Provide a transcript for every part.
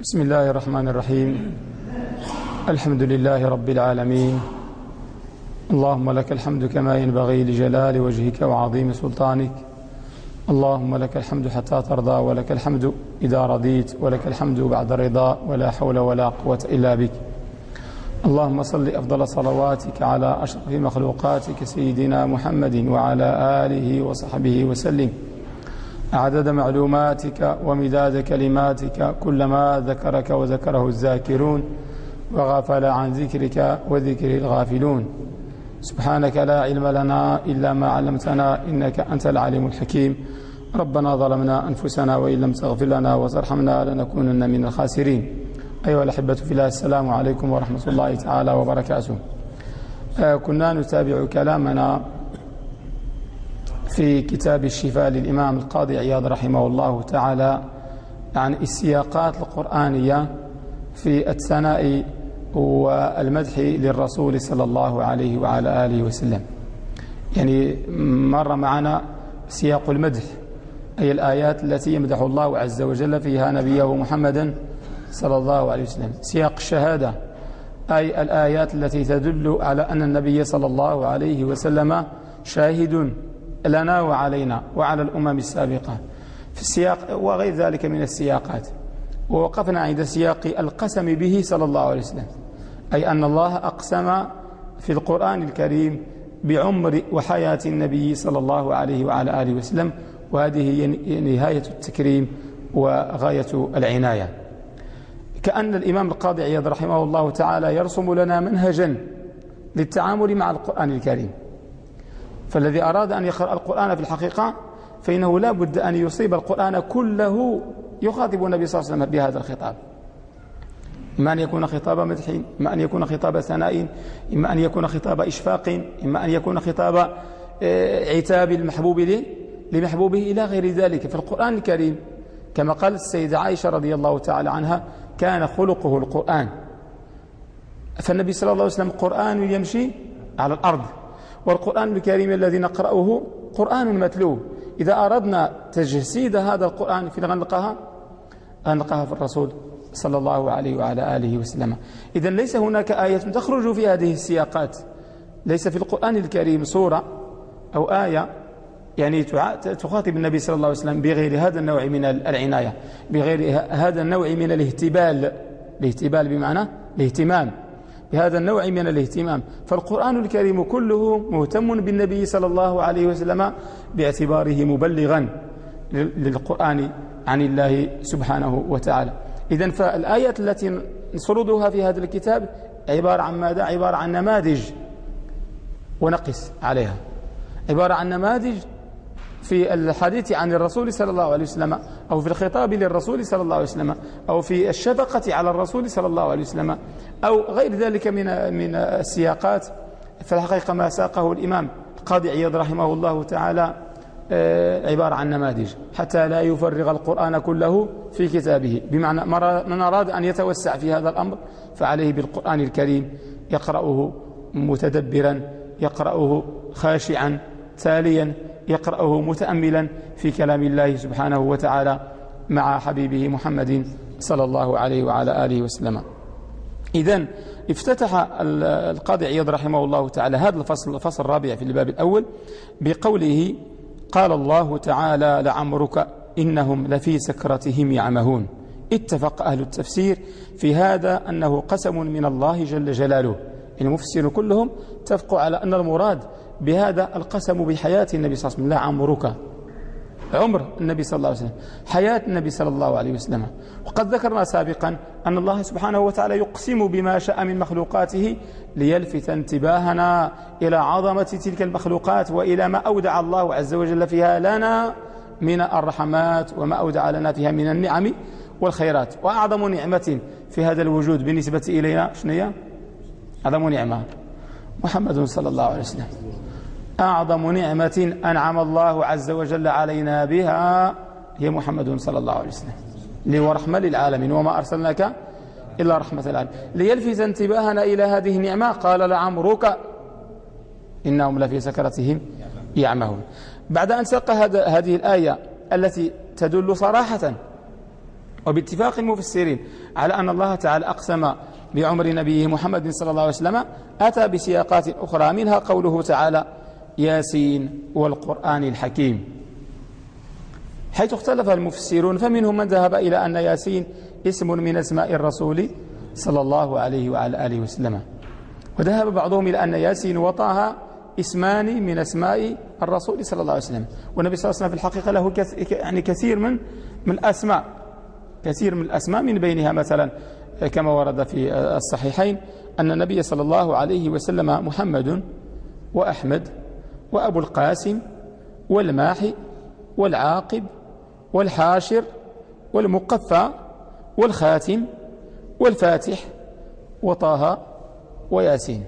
بسم الله الرحمن الرحيم. الحمد لله رب العالمين. اللهم لك الحمد كما ينبغي لجلال وجهك وعظيم سلطانك. اللهم لك الحمد حتى ترضى ولك الحمد إذا رضيت ولك الحمد بعد الرضا ولا حول ولا قوة إلا بك. اللهم صل أفضل صلواتك على أشرف مخلوقاتك سيدنا محمد وعلى آله وصحبه وسلم. عدد معلوماتك ومداد كلماتك كلما ذكرك وذكره الذاكرون وغفل عن ذكرك وذكر الغافلون. سبحانك لا علم لنا إلا ما علمتنا إنك أنت العليم الحكيم. ربنا ظلمنا أنفسنا وإن لم تغفر لنا وترحمنا لنكونن من الخاسرين. أيها الأحبة في الله السلام عليكم ورحمة الله تعالى وبركاته. كنا نتابع كلامنا في كتاب الشفاء للإمام القاضي عياض رحمه الله تعالى عن السياقات القرآنية في الثناء والمدح للرسول صلى الله عليه وعلى آله وسلم. يعني مر معنا سياق المدح أي الآيات التي يمدح الله عز وجل فيها نبيه محمدا صلى الله عليه وسلم. سياق الشهادة أي الآيات التي تدل على أن النبي صلى الله عليه وسلم شاهد لنا وعلينا وعلى الأمم السابقة. في السياق وغير ذلك من السياقات. ووقفنا عند سياق القسم به صلى الله عليه وسلم. أي أن الله أقسم في القرآن الكريم بعمر وحياة النبي صلى الله عليه وعلى آله وسلم. وهذه نهاية التكريم وغاية العناية. كأن الإمام القاضي عياض رحمه الله تعالى يرسم لنا منهجا للتعامل مع القرآن الكريم. فالذي أراد أن يقرأ القرآن في الحقيقة فإنه لا بد أن يصيب القرآن كله يخاطب النبي صلى الله عليه وسلم بهذا الخطاب. إما أن يكون خطاب مدح إما أن يكون خطاب ثناء إما أن يكون خطاب إشفاق إما أن يكون خطاب عتاب المحبوب لمحبوبه إلى غير ذلك. في القرآن الكريم كما قالت السيدة عائشة رضي الله تعالى عنها كان خلقه القرآن. فالنبي صلى الله عليه وسلم قرآن يمشي على الأرض. والقرآن الكريم الذي نقرأه قرآن متلو إذا أردنا تجسيد هذا القرآن في غنقها أنقها في الرسول صلى الله عليه وعلى آله وسلم. إذا ليس هناك آية تخرج في هذه السياقات. ليس في القرآن الكريم سورة أو آية يعني تخاطب النبي صلى الله عليه وسلم بغير هذا النوع من العناية بغير هذا النوع من الاهتبال. الاهتبال بمعنى الاهتمام. بهذا النوع من الاهتمام. فالقرآن الكريم كله مهتم بالنبي صلى الله عليه وسلم باعتباره مبلغا للقرآن عن الله سبحانه وتعالى. إذا فالآيات التي نسردها في هذا الكتاب عبارة عن ماذا؟ عبارة عن نماذج. ونقس عليها. عبارة عن نماذج في الحديث عن الرسول صلى الله عليه وسلم أو في الخطاب للرسول صلى الله عليه وسلم أو في الشفقة على الرسول صلى الله عليه وسلم أو غير ذلك من من السياقات في الحقيقة ما ساقه الإمام القاضي عياض رحمه الله تعالى آه، عبارة عن نماذج حتى لا يفرغ القرآن كله في كتابه بمعنى من أراد أن يتوسع في هذا الأمر فعليه بالقرآن الكريم يقرأه متدبرا يقرأه خاشعا تاليا يقرأه متأملا في كلام الله سبحانه وتعالى مع حبيبه محمد صلى الله عليه وعلى آله وسلم. إذا افتتح القاضي عياض رحمه الله تعالى هذا الفصل الفصل الرابع في الباب الأول بقوله قال الله تعالى لعمرك إنهم لفي سكرتهم يعمهون اتفق أهل التفسير في هذا أنه قسم من الله جل جلاله. المفسر كلهم اتفقوا على أن المراد بهذا القسم بحياة النبي صلى الله عليه وسلم. لا عمرك. عمر النبي صلى الله عليه وسلم. حياة النبي صلى الله عليه وسلم. وقد ذكرنا سابقا أن الله سبحانه وتعالى يقسم بما شاء من مخلوقاته ليلفت انتباهنا إلى عظمة تلك المخلوقات وإلى ما أودع الله عز وجل فيها لنا من الرحمات وما أودع لنا فيها من النعم والخيرات. وأعظم نعمة في هذا الوجود بالنسبة إلينا هي؟ أعظم نعمة. محمد صلى الله عليه وسلم. أعظم نعمة أنعم الله عز وجل علينا بها هي محمد صلى الله عليه وسلم. لهو رحمة للعالمين وما أرسلناك إلا رحمة العالمين ليلفت انتباهنا إلى هذه النعمة. قال لعمرك إنهم لفي سكرتهم يعمهون. بعد أن ساق هذه الآية التي تدل صراحة وباتفاق المفسرين على أن الله تعالى أقسم بعمر نبيه محمد صلى الله عليه وسلم أتى بسياقات أخرى منها قوله تعالى ياسين والقرآن الحكيم. حيث اختلف المفسرون فمنهم من ذهب إلى أن ياسين اسم من أسماء الرسول صلى الله عليه وعلى آله وسلم. وذهب بعضهم إلى أن ياسين وطه اسمان من أسماء الرسول صلى الله عليه وسلم. والنبي صلى الله عليه وسلم في الحقيقة له يعني كثير من من أسماء كثير من الأسماء من بينها مثلا كما ورد في الصحيحين أن النبي صلى الله عليه وسلم محمد وأحمد وأبو القاسم والماحي والعاقب والحاشر والمقفى والخاتم والفاتح وطه وياسين.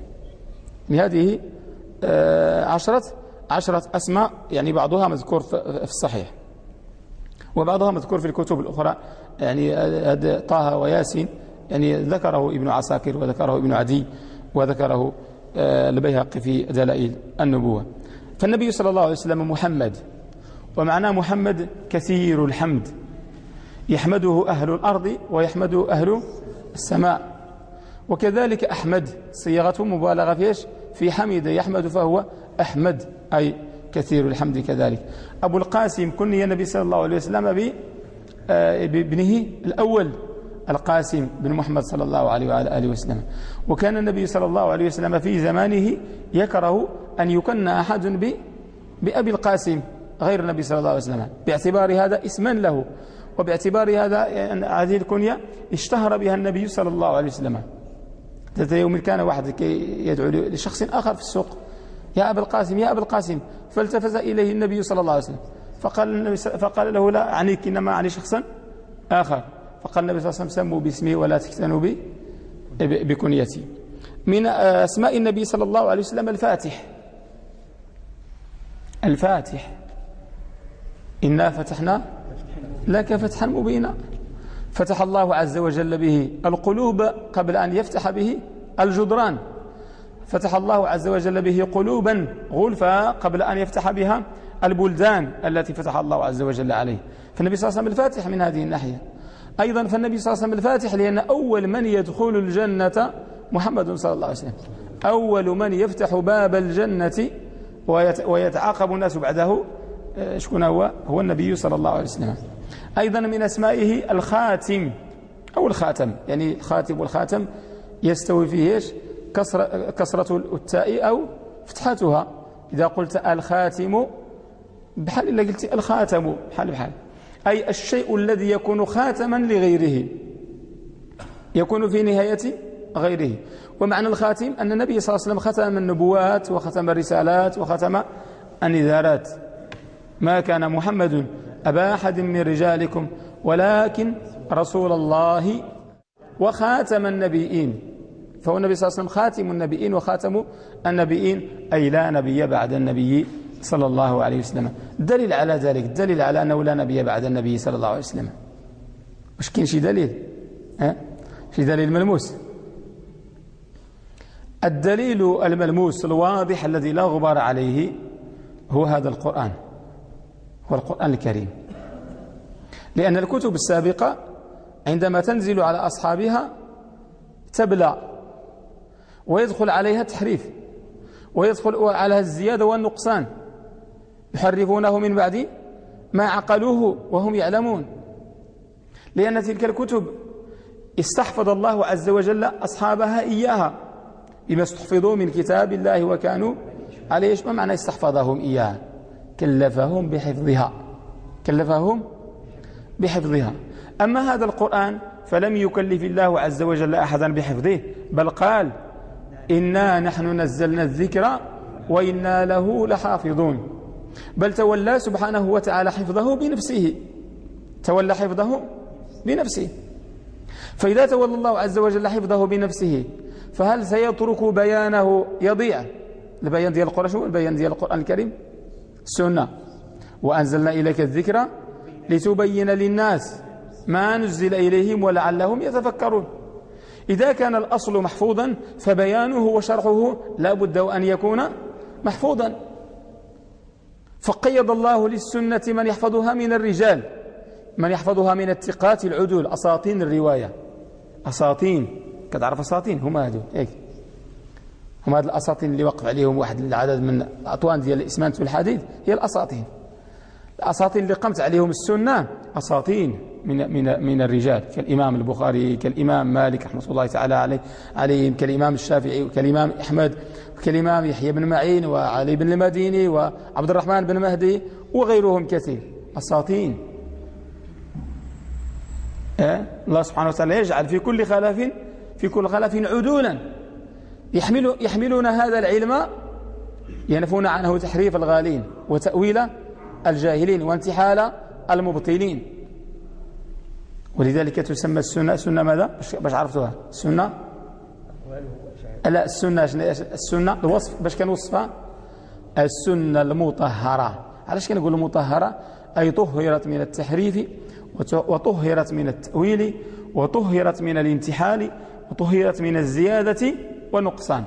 يعني هذه آه، عشرة عشرة أسماء يعني بعضها مذكور في الصحيح. وبعضها مذكور في الكتب الأخرى. يعني طه وياسين يعني ذكره ابن عساكر وذكره ابن عدي وذكره آه، البيهقي في دلائل النبوة. فالنبي صلى الله عليه وسلم محمد ومعناه محمد كثير الحمد. يحمده أهل الأرض ويحمده أهل السماء. وكذلك أحمد صيغة مبالغة في إيش؟ في حمد يحمد فهو أحمد أي كثير الحمد كذلك. أبو القاسم كني النبي صلى الله عليه وسلم آه، بابنه الأول القاسم بن محمد صلى الله عليه وعلى آله وسلم. وكان النبي صلى الله عليه وسلم في زمانه يكره أن يكن أحد بأبي القاسم غير النبي صلى الله عليه وسلم. باعتبار هذا اسما له. وباعتبار هذا هذه الكنية اشتهر بها النبي صلى الله عليه وسلم. ذات يوم كان واحد يدعو لشخص آخر في السوق. يا أبا القاسم يا أبا القاسم. فالتفت إليه النبي صلى الله عليه وسلم. فقال, النبي فقال له لا عنيك إنما عني شخصا آخر. فقال النبي صلى الله عليه وسلم سموا باسمي ولا تكتنوا بكنيتي. من أسماء النبي صلى الله عليه وسلم الفاتح. الفاتح. إنا فتحنا لك فتحا مبينا. فتح الله عز وجل به القلوب قبل أن يفتح به الجدران. فتح الله عز وجل به قلوبا غلفا قبل أن يفتح بها البلدان التي فتح الله عز وجل عليه. فالنبي صلى الله عليه وسلم الفاتح من هذه الناحية. أيضا فالنبي صلى الله عليه وسلم الفاتح لأن أول من يدخل الجنة محمد صلى الله عليه وسلم. أول من يفتح باب الجنة ويتعاقب الناس بعده آه، شكون هو هو النبي صلى الله عليه وسلم. أيضا من أسمائه الخاتم أو الخاتم يعني الخاتم والخاتم يستوي فيه كسرة, كسرة التاء أو فتحتها. إذا قلت الخاتم بحال إلا قلت الخاتم بحال بحال. أي الشيء الذي يكون خاتما لغيره. يكون في نهاية غيره. ومعنى الخاتم أن النبي صلى الله عليه وسلم ختم النبوات وختم الرسالات وختم النذارات ما كان محمد أبا أحد من رجالكم ولكن رسول الله وخاتم النبيين. فهو النبي صلى الله عليه وسلم خاتم النبيين وخاتم النبيين أي لا نبي بعد النبي صلى الله عليه وسلم. دليل على ذلك دليل على أنه لا نبي بعد النبي صلى الله عليه وسلم. واش كاين شي دليل ها؟ شي دليل ملموس. الدليل الملموس الواضح الذي لا غبار عليه هو هذا القرآن. هو القرآن الكريم. لأن الكتب السابقة عندما تنزل على أصحابها تبلى ويدخل عليها التحريف ويدخل عليها الزيادة والنقصان. يحرفونه من بعد ما عقلوه وهم يعلمون. لأن تلك الكتب استحفظ الله عز وجل أصحابها إياها. بما استحفظوا من كتاب الله وكانوا عليه ما معنى استحفظهم؟ إياها كلفهم بحفظها. كلفهم بحفظها. أما هذا القرآن فلم يكلف الله عز وجل أحدا بحفظه بل قال إنا نحن نزلنا الذكر وإنا له لحافظون. بل تولى سبحانه وتعالى حفظه بنفسه. تولى حفظه بنفسه. فإذا تولى الله عز وجل حفظه بنفسه فهل سيترك بيانه؟ يضيع. البيان ديال القرآن شو البيان ديال القرآن الكريم. السنة. وأنزلنا إليك الذكر لتبين للناس ما نزل إليهم ولعلهم يتفكرون. إذا كان الأصل محفوظا فبيانه وشرحه لا بد أن يكون محفوظا. فقيض الله للسنة من يحفظها من الرجال من يحفظها من الثقات العدول. أساطين الرواية. أساطين. كتعرف أساطين. هما هذول هيك هما هذه الأساطين اللي وقف عليهم واحد العدد من الأطوان ديال الإسمنت والحديد هي الأساطين. الأساطين اللي قمت عليهم السنة أساطين من من من الرجال كالإمام البخاري كالإمام مالك رحمة الله تعالى عليه عليهم كالإمام الشافعي وكالإمام أحمد وكالإمام يحيى بن معين وعلي بن المديني وعبد الرحمن بن مهدي وغيرهم كثير. أساطين. أه؟ الله سبحانه وتعالى يجعل في كل خلاف في كل خلاف عدولا يحمل يحملون هذا العلم ينفون عنه تحريف الغالين وتأويل الجاهلين وانتحال المبطلين. ولذلك تسمى السنة سنة ماذا؟ باش عرفتوها. السنة؟ لا السنة السنة الوصف. باش كنوصفها السنة المطهرة. علاش كنقول المطهرة أي طهرت من التحريف وطهرت من التأويل وطهرت من الانتحال وطهرت من الزيادة والنقصان.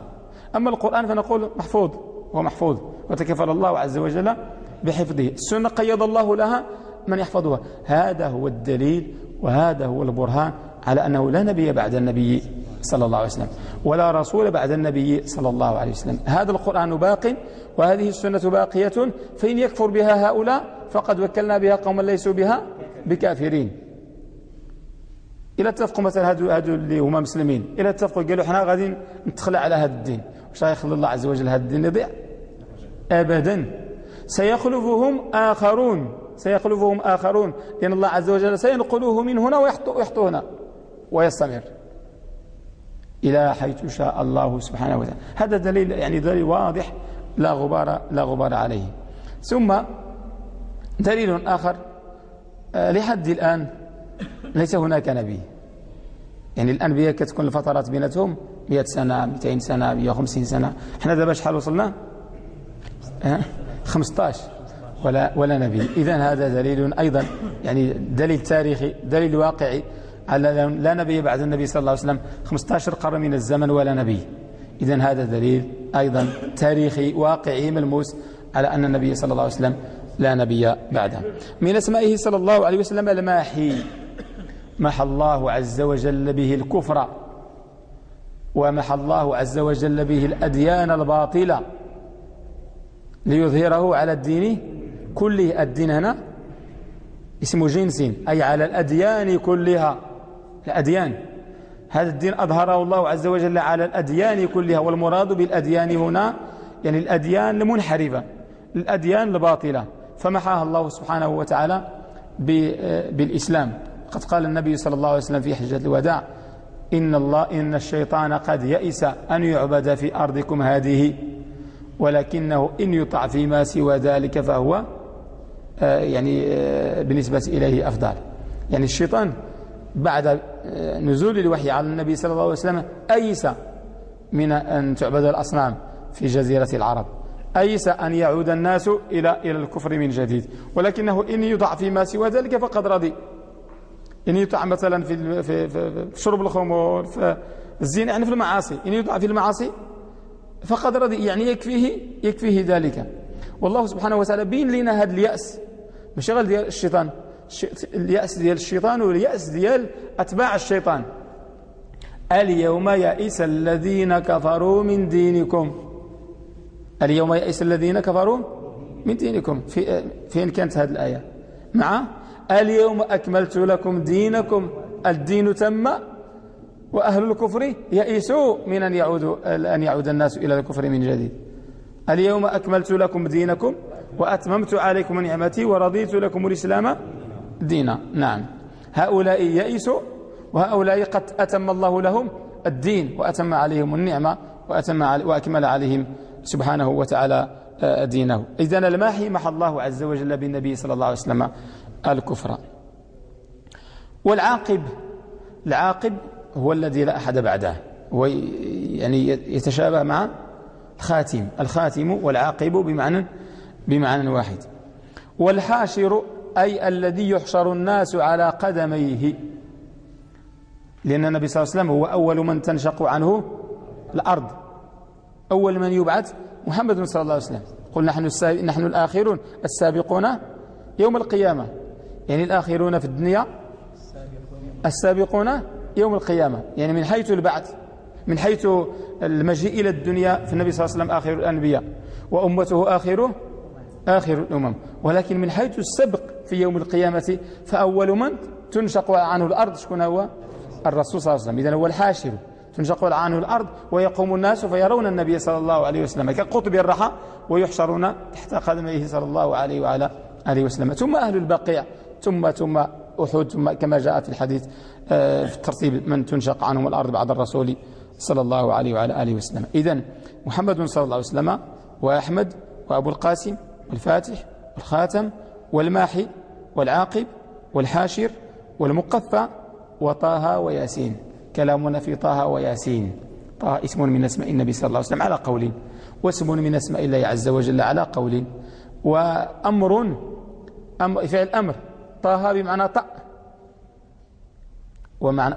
أما القرآن فنقول محفوظ ومحفوظ وتكفل الله عز وجل بحفظه. السنة قيض الله لها من يحفظها. هذا هو الدليل وهذا هو البرهان على أنه لا نبي بعد النبي صلى الله عليه وسلم ولا رسول بعد النبي صلى الله عليه وسلم. هذا القرآن باق وهذه السنة باقية فإن يكفر بها هؤلاء فقد وكلنا بها قوما ليسوا بها بكافرين. إلا اتفقوا مثلا هادو, هادو اللي هما مسلمين إلا اتفقوا قالوا إحنا غادي نتخلى على هذا الدين. واش يخلي الله عز وجل هذا الدين يضيع؟ أبدا. سيخلفهم آخرون. سيخلفهم آخرون. لأن الله عز وجل سينقلوه من هنا ويحطوا هنا. ويستمر. إلى حيث شاء الله سبحانه وتعالى. هذا دليل يعني دليل واضح. لا غبار لا غبار عليه. ثم دليل آخر. آه، لحد الآن ليس هناك نبي. يعني الأنبياء كتكون الفترات بيناتهم 100 سنة 200 سنة 150 سنة. إحنا دابا شحال وصلنا؟ 15 ولا ولا نبي. اذا هذا دليل أيضا يعني دليل تاريخي دليل واقعي على لا نبي بعد النبي صلى الله عليه وسلم. 15 قرن من الزمن ولا نبي. إذا هذا دليل أيضا تاريخي واقعي ملموس على أن النبي صلى الله عليه وسلم لا نبي بعده. من أسمائه صلى الله عليه وسلم الماحي. محى الله عز وجل به الكفر ومحى الله عز وجل به الأديان الباطلة ليظهره على الدين كله. الدين هنا اسم جنس أي على الأديان كلها. الأديان هذا الدين أظهره الله عز وجل على الأديان كلها والمراد بالأديان هنا يعني الأديان المنحرفة الأديان الباطلة. فمحاها الله سبحانه وتعالى بالإسلام. قد قال النبي صلى الله عليه وسلم في حجة الوداع إن الله إن الشيطان قد يئس أن يعبد في أرضكم هذه ولكنه إن يطع فيما سوى ذلك فهو آه، يعني آه، بالنسبة إليه أفضل. يعني الشيطان بعد آه، نزول الوحي على النبي صلى الله عليه وسلم أيس من أن تعبد الأصنام في جزيرة العرب أيس أن يعود الناس إلى إلى الكفر من جديد ولكنه إن يضع فيما سوى ذلك فقد رضي. إن يطع مثلا في في شرب الخمور في الزنا يعني في المعاصي. إن يطع في المعاصي فقد رضي يعني يكفيه يكفيه ذلك. والله سبحانه وتعالى بين لنا هذا اليأس. مش غير ديال الشيطان. اليأس ديال الشيطان واليأس ديال أتباع الشيطان. اليوم يئس الذين كفروا من دينكم. اليوم يئس الذين كفروا من دينكم. في فين كانت هذه الآية؟ مع اليوم أكملت لكم دينكم. الدين تم وأهل الكفر يئسوا من أن يعود أن يعود الناس إلى الكفر من جديد. اليوم أكملت لكم دينكم وأتممت عليكم نعمتي ورضيت لكم الإسلام دينا. نعم. هؤلاء يئسوا وهؤلاء قد أتم الله لهم الدين وأتم عليهم النعمة وأتم وأكمل عليهم سبحانه وتعالى آه، دينه. إذن الماحي محى الله عز وجل بالنبي صلى الله عليه وسلم. الكفر والعاقب العاقب هو الذي لا أحد بعده. يعني يتشابه مع الخاتم. الخاتم والعاقب بمعنى بمعنى واحد. والحاشر أي الذي يحشر الناس على قدميه. لأن النبي صلى الله عليه وسلم هو أول من تنشق عنه الأرض. أول من يبعث محمد صلى الله عليه وسلم. قل نحن, نحن الآخرون السابقون يوم القيامة. يعني الآخرون في الدنيا السابقون يوم القيامة. يعني من حيث البعث من حيث المجيء إلى الدنيا في النبي صلى الله عليه وسلم آخر الأنبياء وأمته آخره آخر الأمم. ولكن من حيث السبق في يوم القيامة فأول من تنشق عنه الأرض شكون هو؟ الرسول صلى الله عليه وسلم. إذن هو الحاشر. تنشق عنه الأرض ويقوم الناس فيرون النبي صلى الله عليه وسلم كقطب الرحى ويحشرون تحت قدميه صلى الله عليه وعلى آله وسلم. ثم أهل البقيع. ثم ثم أحد ثم كما جاء في الحديث آه، في الترتيب من تنشق عنهم الأرض بعد الرسول صلى الله عليه وعلى آله وسلم. إذن محمد صلى الله عليه وسلم وأحمد وأبو القاسم والفاتح والخاتم والماحي والعاقب والحاشر والمقفى وطه وياسين. كلامنا في طه وياسين. طه اسم من أسماء النبي صلى الله عليه وسلم على قول واسم من أسماء الله عز وجل على قول وأمر أمر فعل أمر طه بمعنى طأ. ومعنى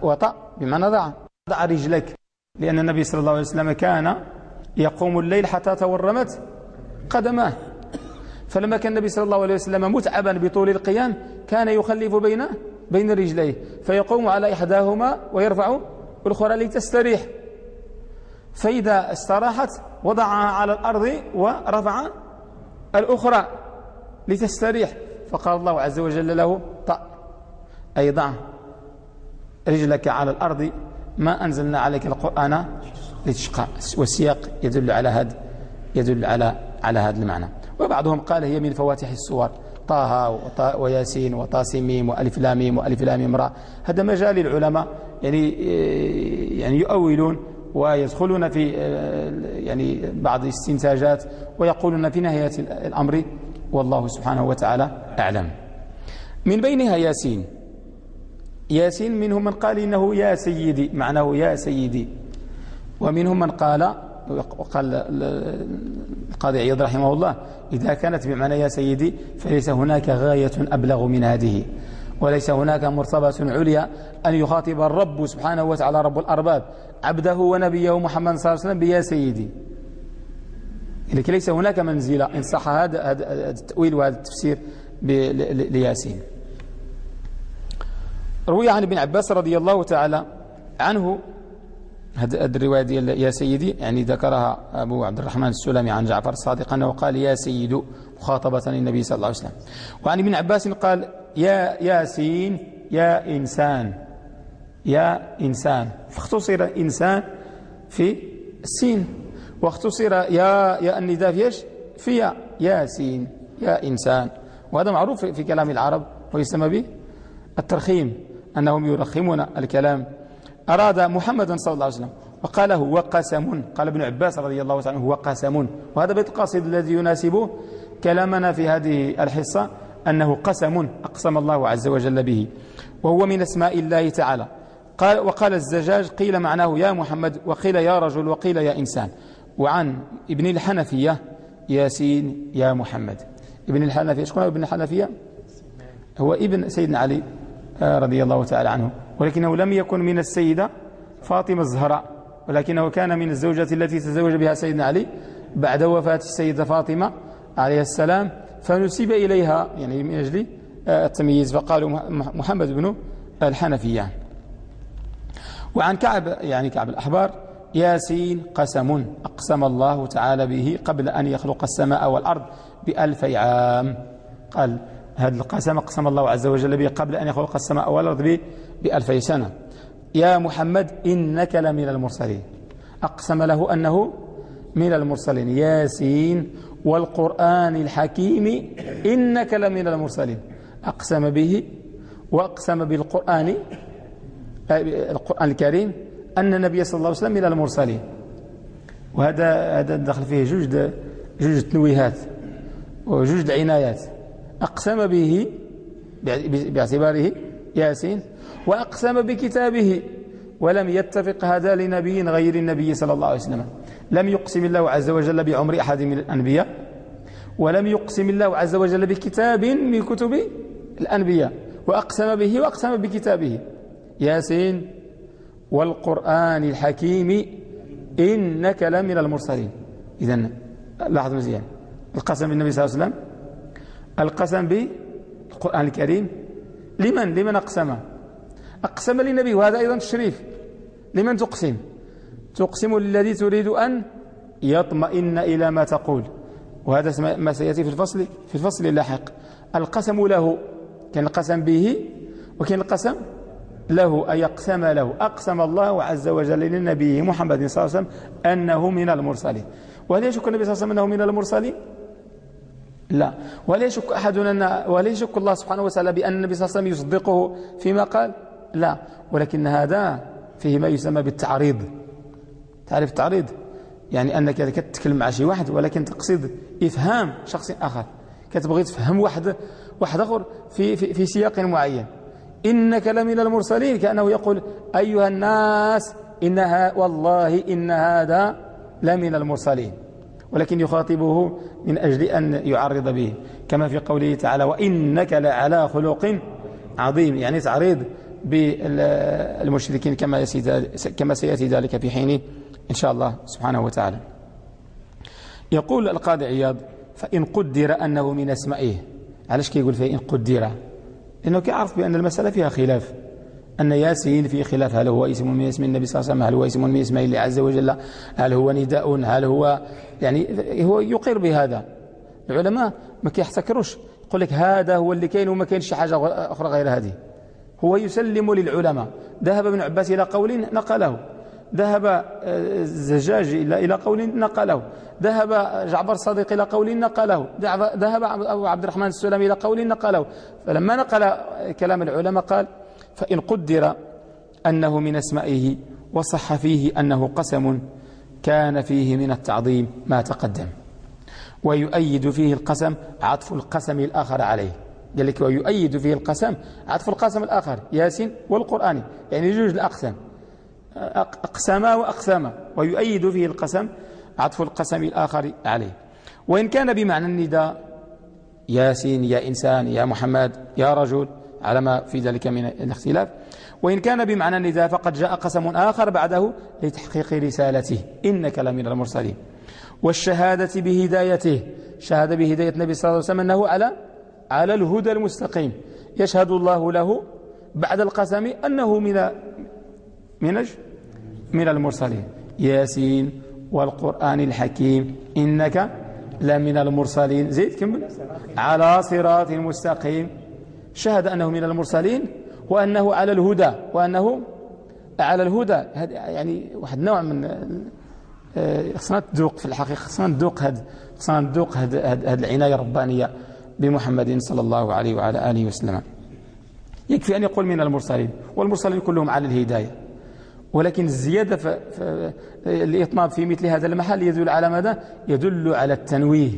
بمعنى ضع. ضع رجلك. لأن النبي صلى الله عليه وسلم كان يقوم الليل حتى تورمت قدماه. فلما كان النبي صلى الله عليه وسلم متعبا بطول القيام كان يخلف بين بين رجليه. فيقوم على إحداهما ويرفع الأخرى لتستريح. فإذا استراحت وضعها على الأرض ورفع الأخرى لتستريح. فقال الله عز وجل له طأ. أي ضع رجلك على الأرض ما أنزلنا عليك القرآن لتشقى. والسياق يدل على هذا يدل على على هذا المعنى. وبعضهم قال هي من فواتح السور طه وياسين وطاسميم وألف لاميم وألف لاميم را هذا مجال العلماء يعني يعني يؤولون ويدخلون في يعني بعض الاستنتاجات ويقولون في نهاية الأمر والله سبحانه وتعالى أعلم. من بينها ياسين. ياسين منهم من قال إنه يا سيدي معناه يا سيدي. ومنهم من قال وقال القاضي عياض رحمه الله إذا كانت بمعنى يا سيدي فليس هناك غاية أبلغ من هذه وليس هناك مرتبة عليا أن يخاطب الرب سبحانه وتعالى رب الأرباب عبده ونبيه محمد صلى الله عليه وسلم بيا سيدي. لكن ليس هناك منزلة. إن صح هذا التأويل وهذا التفسير لياسين. روي عن ابن عباس رضي الله تعالى عنه. هذه الرواية ديال يا سيدي يعني ذكرها أبو عبد الرحمن السلمي عن جعفر الصادق أنه قال يا سيد مخاطبة للنبي صلى الله عليه وسلم. وعن ابن عباس قال يا ياسين يا إنسان. يا إنسان. فاختصر إنسان في السين. واختصر يا يا النداء في إيش في يا ياسين يا إنسان. وهذا معروف في كلام العرب ويسمى به الترخيم أنهم يرخمون الكلام. أراد محمدا صلى الله عليه وسلم وقال هو قسم قال ابن عباس رضي الله عنه هو قسم. وهذا بيت القصيد الذي يناسب كلامنا في هذه الحصة أنه قسم أقسم الله عز وجل به. وهو من أسماء الله تعالى. قال وقال الزجاج قيل معناه يا محمد وقيل يا رجل وقيل يا إنسان. وعن ابن الحنفية ياسين يا محمد. ابن الحنفية شكون ابن الحنفية؟ هو ابن سيدنا علي آه، رضي الله تعالى عنه. ولكنه لم يكن من السيدة فاطمة الزهراء ولكنه كان من الزوجة التي تزوج بها سيدنا علي بعد وفاة السيدة فاطمة عليه السلام. فنسب إليها يعني من أجل آه، التمييز. فقالوا محمد بن الحنفية. وعن كعب يعني كعب الأحبار ياسين قسم أقسم الله تعالى به قبل أن يخلق السماء والأرض بألفي عام. قال هذا القسم أقسم الله عز وجل به قبل أن يخلق السماء والأرض بألفي سنة. يا محمد إنك لمن المرسلين. أقسم له أنه من المرسلين. ياسين والقرآن الحكيم إنك لمن المرسلين. أقسم به وأقسم بالقرآن القرآن الكريم أن النبي صلى الله عليه وسلم من المرسلين. وهذا هذا دخل فيه جوج جوج تنويهات وجوج العنايات أقسم به باعتباره ياسين وأقسم بكتابه ولم يتفق هذا لنبي غير النبي صلى الله عليه وسلم. لم يقسم الله عز وجل بعمر أحد من الأنبياء ولم يقسم الله عز وجل بكتاب من كتب الأنبياء. وأقسم به وأقسم بكتابه. ياسين والقرآن الحكيم إنك لمن المرسلين. إذا لاحظ مزيان القسم بالنبي صلى الله عليه وسلم القسم بالقرآن الكريم. لمن؟ لمن أقسم؟ أقسم للنبي وهذا أيضا الشريف لمن تقسم؟ تقسم للذي تريد أن يطمئن إلى ما تقول. وهذا ما سيأتي في الفصل في الفصل اللاحق. القسم له كان القسم به وكان القسم له أي أقسم له أقسم الله عز وجل للنبي محمد صلى الله عليه وسلم أنه من المرسلين. وهل يشك النبي صلى الله عليه وسلم أنه من المرسلين؟ لا. ولا يشك أحدنا ولا يشك الله سبحانه وتعالى بأن النبي صلى الله عليه وسلم يصدقه فيما قال؟ لا. ولكن هذا فيه ما يسمى بالتعريض. تعرف التعريض؟ يعني أنك تتكلم مع شي واحد ولكن تقصد إفهام شخص آخر. كتبغي تفهم واحد واحد آخر في, في, في سياق معين. إنك لمن المرسلين كأنه يقول أيها الناس إنها والله إن هذا لمن المرسلين. ولكن يخاطبه من أجل أن يعرض به كما في قوله تعالى وإنك لعلى خلق عظيم. يعني تعريض بالمشركين كما كما سيأتي ذلك في حين إن شاء الله سبحانه وتعالى. يقول القاضي عياض فإن قدر أنه من أسمائه. علاش كيقول فإن قدر؟ لأنه كيعرف بأن المسألة فيها خلاف. أن ياسين في خلاف هل هو اسم من اسم النبي صلى الله عليه وسلم هل هو اسم من اسمه الله عز وجل؟ هل هو نداء؟ هل هو يعني هو يقر بهذا. العلماء ما كيحتكروش يقول لك هذا هو اللي كاين وما كاينش شي حاجة أخرى غير هذه. هو يسلم للعلماء. ذهب ابن عباس إلى قول نقله. ذهب آه، الزجاج إلى قول نقله. ذهب جعفر الصادق إلى قول نقله. ذهب أبو عبد الرحمن السلمي إلى قول نقله. فلما نقل كلام العلماء قال فإن قدر أنه من أسمائه وصح فيه أنه قسم كان فيه من التعظيم ما تقدم. ويؤيد فيه القسم عطف القسم الآخر عليه. قال لك ويؤيد فيه القسم عطف القسم الآخر. ياسين والقرآن. يعني جوج الأقسام. أقسم وأقسم ويؤيد فيه القسم عطف القسم الآخر عليه. وإن كان بمعنى النداء ياسين يا إنسان يا محمد يا رجل على ما في ذلك من الاختلاف. وإن كان بمعنى النداء فقد جاء قسم آخر بعده لتحقيق رسالته. إنك لمن المرسلين. والشهادة بهدايته. شهد بهداية النبي صلى الله عليه وسلم أنه على على الهدى المستقيم. يشهد الله له بعد القسم أنه من من من المرسلين. ياسين والقرآن الحكيم. إنك لمن المرسلين. زيد كمل على صراط مستقيم. شهد أنه من المرسلين وأنه على الهدى. وأنه على الهدى. يعني واحد نوع من آه، خصنا تذوق في الحقيقة. خصنا تذوق هاد خصنا هاد, هاد العناية الربانية بمحمد صلى الله عليه وعلى آله وسلم. يكفي أن يقول من المرسلين. والمرسلين كلهم على الهداية. ولكن الزيادة في الإطناب في مثل هذا المحل يدل على ماذا؟ يدل على التنويه.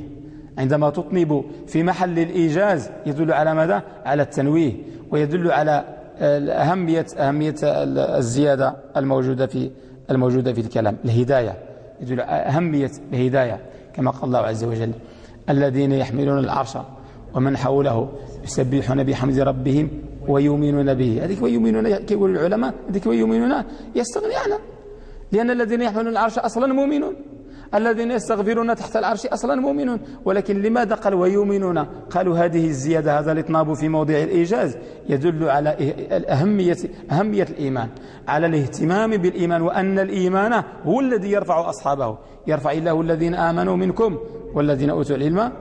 عندما تطنب في محل الإيجاز يدل على ماذا؟ على التنويه. ويدل على أهمية أهمية الزيادة الموجودة في الموجودة في الكلام. الهداية. يدل أهمية الهداية. كما قال الله عز وجل الذين يحملون العرش ومن حوله يسبحون بحمد ربهم ويؤمنون به. هذيك ويؤمنون كيقول العلماء هذيك ويؤمنون يستغني عنها. لأن الذين يحملون العرش أصلا مؤمنون. الذين يستغفرون تحت العرش أصلا مؤمنون. ولكن لماذا قال ويؤمنون؟ قالوا هذه الزيادة هذا الإطناب في موضع الإيجاز يدل على أهمية, أهمية الإيمان. على الاهتمام بالإيمان وأن الإيمان هو الذي يرفع أصحابه. يرفع الله الذين آمنوا منكم والذين أوتوا العلم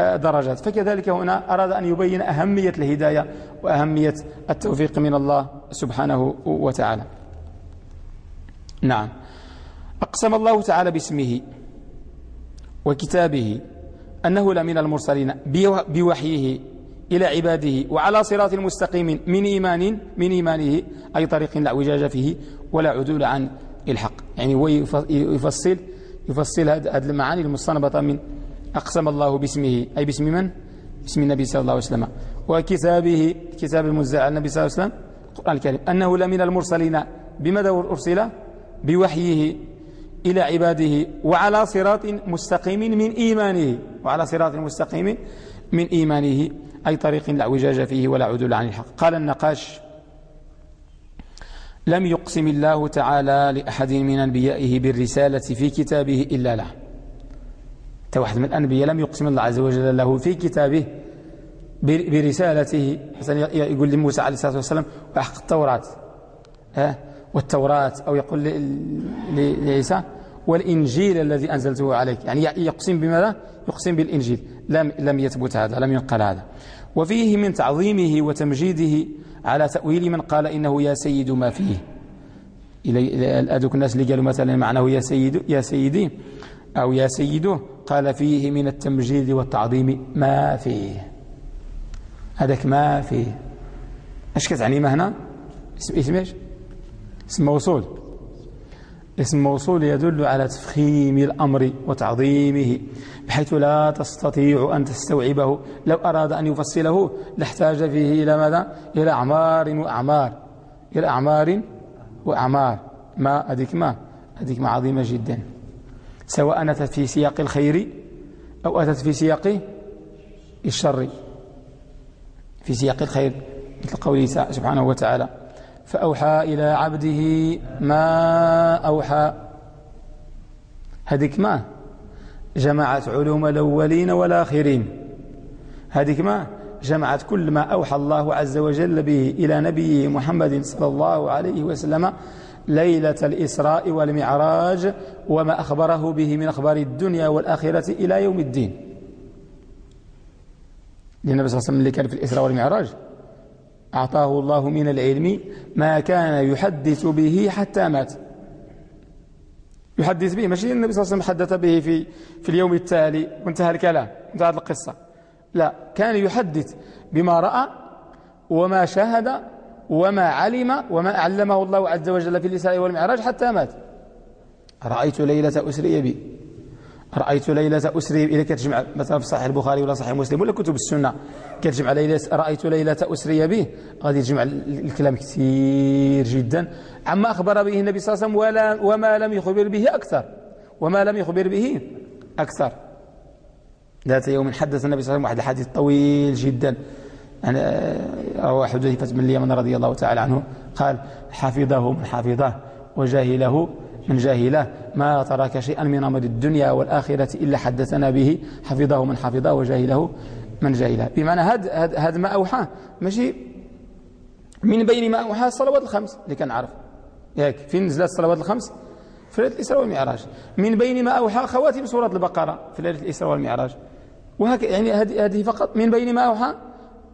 درجات. فكذلك هنا أراد أن يبين أهمية الهداية وأهمية التوفيق من الله سبحانه وتعالى. نعم. أقسم الله تعالى باسمه وكتابه أنه لمن المرسلين بوحيه إلى عباده وعلى صراط مستقيم من إيمان من إيمانه أي طريق لا اعوجاج فيه ولا عدول عن الحق. يعني هو يفصل يفصل هذه المعاني المستنبطة من أقسم الله باسمه أي باسم من؟ باسم النبي صلى الله عليه وسلم. وكتابه كتاب الموزع على النبي صلى الله عليه وسلم القرآن الكريم. أنه لمن المرسلين بماذا أرسل؟ بوحيه إلى عباده وعلى صراط مستقيم من إيمانه. وعلى صراط مستقيم من إيمانه أي طريق لا اعوجاج فيه ولا عدول عن الحق. قال النقاش لم يقسم الله تعالى لأحد من أنبيائه بالرسالة في كتابه إلا له. واحد من الأنبياء لم يقسم الله عز وجل له في كتابه برسالته. مثلا يقول لموسى عليه الصلاة والسلام وحق التوراة. والتوراة أو يقول لعيسى والإنجيل الذي أنزلته عليك. يعني يقسم بماذا؟ يقسم بالإنجيل. لم, لم يثبت هذا لم ينقل هذا. وفيه من تعظيمه وتمجيده على تأويل من قال إنه يا سيد ما فيه. أدوك الناس اللي قالوا مثلا معناه يا سيد يا سيدي. أو يا سيده قال فيه من التمجيد والتعظيم ما فيه. هذاك ما فيه. إيش كتعني ما هنا؟ اسم إيش؟ اسم موصول. اسم موصول يدل على تفخيم الأمر وتعظيمه بحيث لا تستطيع أن تستوعبه. لو أراد أن يفصله لاحتاج فيه إلى ماذا؟ إلى أعمار وأعمار. إلى أعمار وأعمار. ما؟ أديك ما. أديك ما عظيمة جدا. سواء أتت في سياق الخير أو أتت في سياق الشر. في سياق الخير مثل قوله سبحانه وتعالى فأوحى إلى عبده ما أوحى. هذيك ما جمعت علوم الأولين والآخرين. هذيك ما جمعت كل ما أوحى الله عز وجل به إلى نبيه محمد صلى الله عليه وسلم ليلة الإسراء والمعراج وما أخبره به من أخبار الدنيا والآخرة إلى يوم الدين. لأن النبي صلى الله عليه وسلم اللي كان في الإسراء والمعراج أعطاه الله من العلم ما كان يحدث به حتى مات. يحدث به ماشي؟ النبي صلى الله عليه وسلم حدث به في في اليوم التالي. وانتهى الكلام انتهت القصة. لا كان يحدث بما رأى وما شاهد وما علم وما علمه الله عز وجل في الإسراء والمعراج حتى مات. رأيت ليلة أسري بي. رأيت ليلة أسري إذا كتجمع مثلا في صحيح البخاري ولا صحيح مسلم ولا كتب السنة. كتجمع ليلة رأيت ليلة أسري به غادي تجمع الكلام كثير جدا. عما أخبر به النبي صلى الله عليه وسلم ولا وما لم يخبر به أكثر. وما لم يخبر به أكثر. ذات يوم حدث النبي صلى الله عليه وسلم واحد الحديث طويل جدا. رواه حذيفة بن اليمن رضي الله تعالى عنه قال حفظه من حفظه وجاهله من جاهله ما ترك شيئا من أمر الدنيا والآخرة إلا حدثنا به حفظه من حفظه وجاهله من جاهله. بمعنى هذا هاد هاد ما أوحى ماشي؟ من بين ما أوحى الصلوات الخمس اللي كنعرف ياك فين نزلت الصلوات الخمس في ليلة الإسراء والمعراج. من بين ما أوحى خواتم سورة البقرة في ليلة الإسراء والمعراج. وهكذا يعني هذه فقط. من بين ما أوحى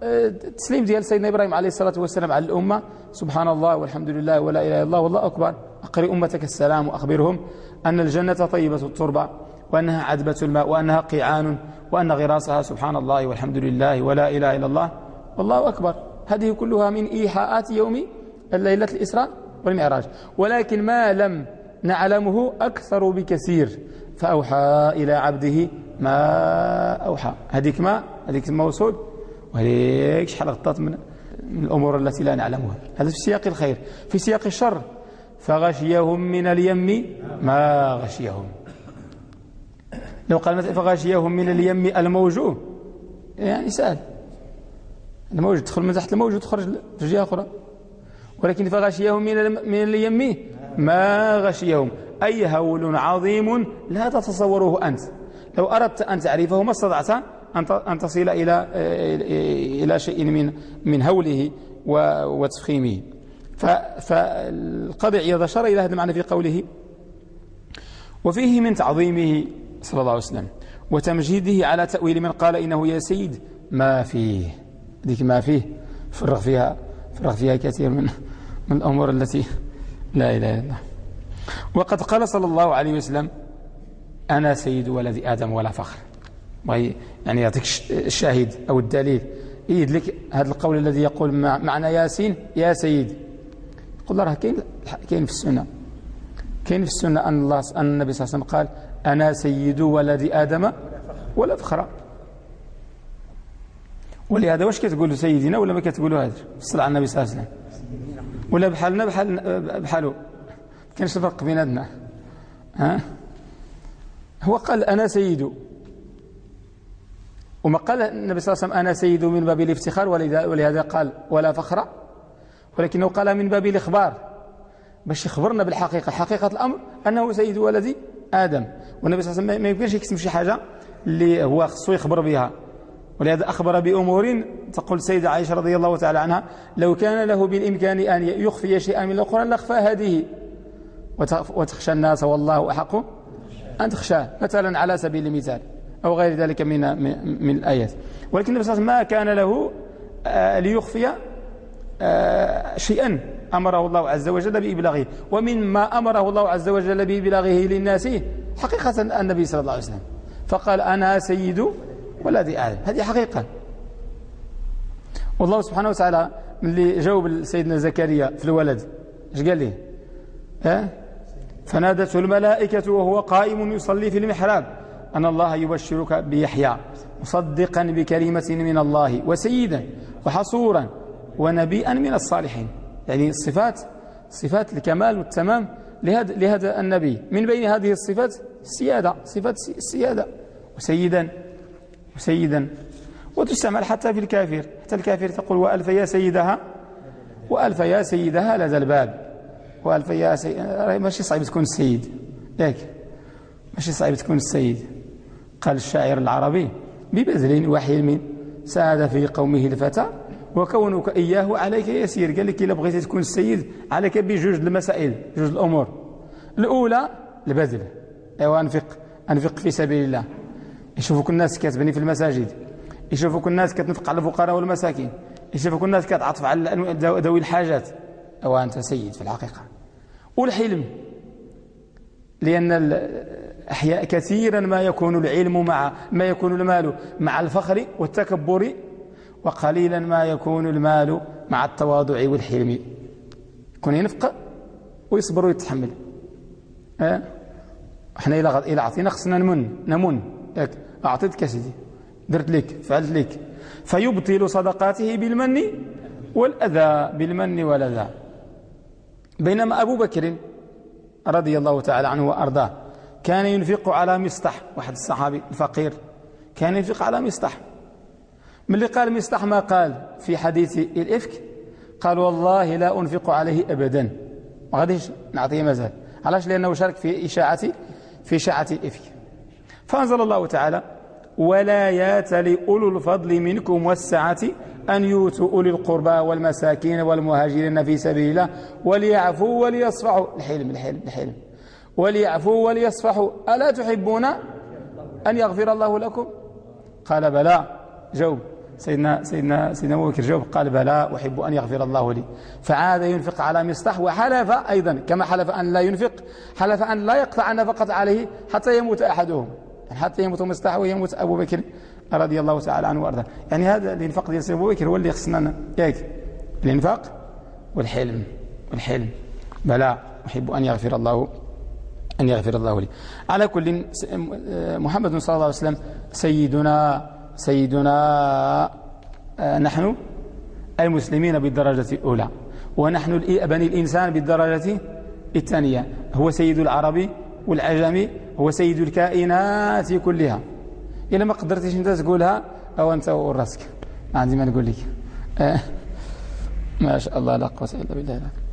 التسليم ديال سيدنا إبراهيم عليه الصلاة والسلام على الأمة. سبحان الله والحمد لله ولا إله إلا الله والله أكبر. أقرئ أمتك السلام وأخبرهم أن الجنة طيبة التربة وأنها عذبة الماء وأنها قيعان وأن غراسها سبحان الله والحمد لله ولا إله إلا الله والله أكبر. هذه كلها من إيحاءات يوم الليلة الإسراء والمعراج. ولكن ما لم نعلمه أكثر بكثير فأوحى إلى عبده ما أوحى. هذيك ما؟ هذيك الموصول. وهيك شحال غطات من الأمور التي لا نعلمها. هذا في سياق الخير. في سياق الشر. فغشيهم من اليم ما غشيهم. لو قال مثلا فغشيهم من اليم الموجوه يعني سهل. الموج تدخل من تحت الموج وتخرج في جهة أخرى. ولكن فغشيهم من من اليم ما غشيهم. أي هول عظيم لا تتصوره أنت. لو أردت أن تعرفه ما استطعت أن تصل إلى إلى شيء من من هوله وتفخيمه. فالقاضي عياض أشار إلى هذا المعنى في قوله وفيه من تعظيمه صلى الله عليه وسلم وتمجيده على تأويل من قال إنه يا سيد ما فيه. ذيك ما فيه فرغ فيها فرغ فيها كثير من من الأمور التي لا إله إلا الله. وقد قال صلى الله عليه وسلم أنا سيد ولد آدم ولا فخر. يعني يعطيك الشاهد أو الدليل. يد لك هذا القول الذي يقول معنى ياسين يا سيد قل راه كاين كاين في السنة. كاين في السنة أن الله أن النبي صلى الله عليه وسلم قال أنا سيد ولد آدم ولا فخر ولهذا واش كتقولوا سيدنا ولا ما كتقولوا هذا؟ في الصلاه على النبي صلى الله عليه وسلم. ولا بحالنا بحال بحالو. كاينش الفرق بيناتنا ها؟ هو قال أنا سيد. وما قال النبي صلى الله عليه وسلم أنا سيد من باب الافتخار ولهذا قال ولا فخر. ولكنه قال من باب الإخبار. باش يخبرنا بالحقيقة. حقيقة الأمر أنه سيد ولد آدم. والنبي صلى الله عليه وسلم ما يمكنش يكتم شي حاجة اللي هو خصو يخبر بها. ولهذا أخبر بأمور تقول السيدة عائشة رضي الله تعالى عنها لو كان له بالإمكان أن يخفي شيئا من القرآن لأخفى هذه. وتخشى الناس والله أحق أن تخشاه. مثلا على سبيل المثال. أو غير ذلك من من الآيات. ولكن النبي صلى الله عليه وسلم ما كان له آه، ليخفي آه، شيئا أمره الله عز وجل بإبلاغه. ومما أمره الله عز وجل بإبلاغه للناس حقيقة النبي صلى الله عليه وسلم. فقال أنا سيد ولد آدم. هذه حقيقة. والله سبحانه وتعالى اللي جاوب سيدنا زكريا في الولد إيش قال لي؟ فنادته الملائكة وهو قائم يصلي في المحراب. أن الله يبشرك بيحيى مصدقا بكلمة من الله وسيدا وحصورا ونبيا من الصالحين. يعني الصفات صفات الكمال والتمام لهذا, لهذا النبي. من بين هذه الصفات؟ السيادة صفات السيادة. وسيدا وسيدا. وتستعمل حتى في الكافر. حتى الكافر تقول وألف يا سيدها وألف يا سيدها لدى الباب. وألف يا سيد ماشي صعيب تكون السيد. ماشي صعيب تكون السيد. قال الشاعر العربي ببذل وحلم ساد في قومه الفتى وكونك إياه عليك يسير. قال لك إلا بغيتي تكون السيد عليك بجوج المسائل جوج الأمور. الأولى البذل. أيوة أنفق أنفق في سبيل الله. يشوفوك الناس كتبني في المساجد يشوفوك الناس كتنفق على الفقراء والمساكين يشوفوك الناس كتعطف على ذوي الحاجات. أو أنت سيد في الحقيقة. والحلم لأن الأحياء كثيرا ما يكون العلم مع ما يكون المال مع الفخر والتكبر وقليلا ما يكون المال مع التواضع والحلم. يكون ينفق ويصبر ويتحمل؟ إحنا إلى إلى عطينا خصنا نمن نمن. ياك أعطيتك سيدي. درت لك فعلت لك. فيبطل صدقاته بالمن والأذى بالمن والأذى. بينما أبو بكر رضي الله تعالى عنه وأرضاه كان ينفق على مصطح واحد الصحابي الفقير كان ينفق على مصطح من اللي قال مصطح ما قال؟ في حديث الإفك قال والله لا أنفق عليه أبدا. ما غاديش نعطيه مازال علاش؟ لأنه شارك في إشاعة في إشاعة الإفك فأنزل الله تعالى ولا يات لأولو الفضل منكم والسعة أن يؤتوا أولي القربى والمساكين والمهاجرين في سبيل الله وليعفوا وليصفحوا. الحلم الحلم الحلم. وليعفوا وليصفحوا. ألا تحبون أن يغفر الله لكم؟ قال بلى. جاوب. سيدنا سيدنا سيدنا أبو بكر جاوب. قال بلى أحب أن يغفر الله لي. فعاد ينفق على مصطح وحلف أيضا كما حلف أن لا ينفق حلف أن لا يقطع النفقه عليه حتى يموت أحدهم. حتى يموت مصطح ويموت أبو بكر رضي الله تعالى عنه وأرضاه. يعني هذا الإنفاق ديال أبو بكر هو اللي خصنا ياك. الإنفاق والحلم والحلم. بلى. أحب أن يغفر الله أن يغفر الله لي. على كل محمد صلى الله عليه وسلم سيدنا سيدنا آه، نحن المسلمين بالدرجة الأولى ونحن بني الإنسان بالدرجة الثانية. هو سيد العربي والعجمي هو سيد الكائنات كلها. إلا ما قدرتيش أنت تقولها أو أنت وراسك. ما عندي ما نقول لك. آه، ما شاء الله لا قوة إلا بالله.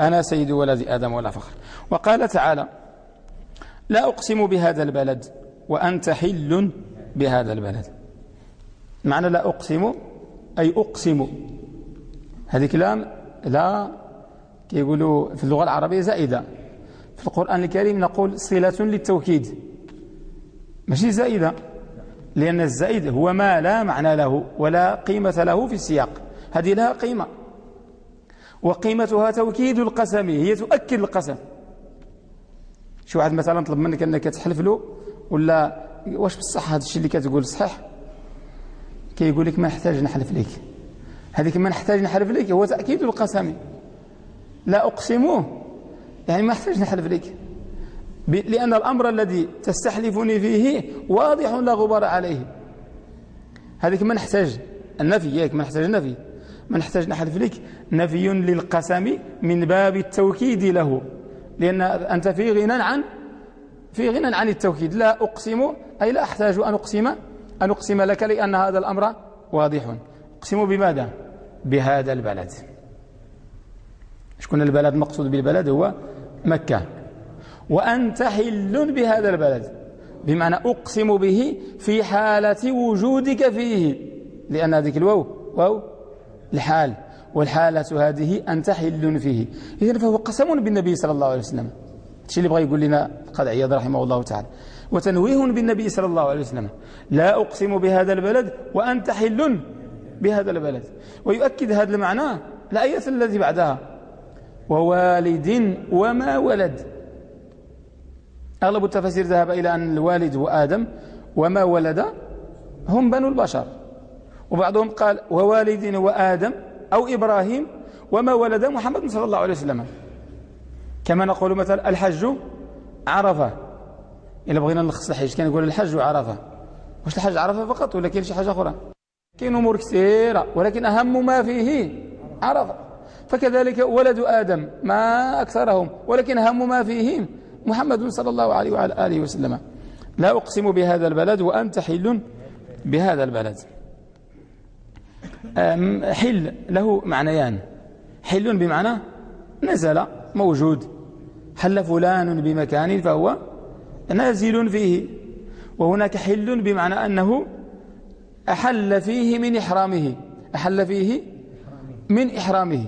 أنا سيد ولد آدم ولا فخر. وقال تعالى لا أقسم بهذا البلد وأنت حل بهذا البلد. معنى لا أقسم أي أقسم. هذه كلام لا كيقولوا في اللغة العربية زائدة. في القرآن الكريم نقول صلة للتوكيد. ماشي زائدة لأن الزائد هو ما لا معنى له ولا قيمة له في السياق. هذه لها قيمة. وقيمتها توكيد القسم هي تؤكد القسم. شو واحد مثلا طلب منك أنك تحلف له ولا واش بصح هذا الشيء اللي كتقول صحيح؟ كيقول لك ما نحتاج نحلف لك هذيك ما نحتاج نحلف لك هو تأكيد القسم. لا أقسمه يعني ما نحتاج نحلف لك لأن الأمر الذي تستحلفني فيه واضح لا غبار عليه. هذيك ما نحتاج النفي ياك ما نحتاج النفي. ما نحتاج نحلف لك نفي للقسم من باب التوكيد له. لأن أنت في غنى عن في غنى عن التوكيد. لا أقسم أي لا أحتاج أن أقسم أن أقسم لك لأن هذا الأمر واضح. أقسم بماذا؟ بهذا البلد. شكون البلد؟ مقصود بالبلد هو مكة. وأنت حل بهذا البلد. بمعنى أقسم به في حالة وجودك فيه. لأن هذه الواو واو الحال والحالة هذه أنت حل فيه. إذن فهو قسم بالنبي صلى الله عليه وسلم. الشيء اللي بغى يقول لنا قد عياض رحمه الله تعالى. وتنويه بالنبي صلى الله عليه وسلم. لا أقسم بهذا البلد وأنت حل بهذا البلد. ويؤكد هذا المعنى الآية التي بعدها. ووالد وما ولد. أغلب التفاسير ذهب إلى أن الوالد وآدم وما ولد هم بنو البشر. وبعضهم قال ووالد وآدم أو إبراهيم وما ولد محمد صلى الله عليه وسلم. كما نقول مثلا الحج عرفة. إلا بغينا نلخص الحج كان يقول الحج عرفة. واش الحج عرفة فقط ولا كاين شي حاجة أخرى؟ كاين أمور كثيرة ولكن أهم ما فيه عرفة. فكذلك ولد آدم ما أكثرهم ولكن أهم ما فيهم محمد صلى الله عليه وعلى آله وسلم. لا أقسم بهذا البلد وأنت حل بهذا البلد. حل له معنيان. حل بمعنى نزل موجود. حل فلان بمكان فهو نازل فيه. وهناك حل بمعنى أنه أحل فيه من إحرامه. أحل فيه من إحرامه.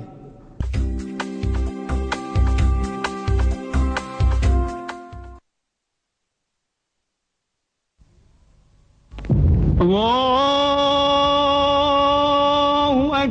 الله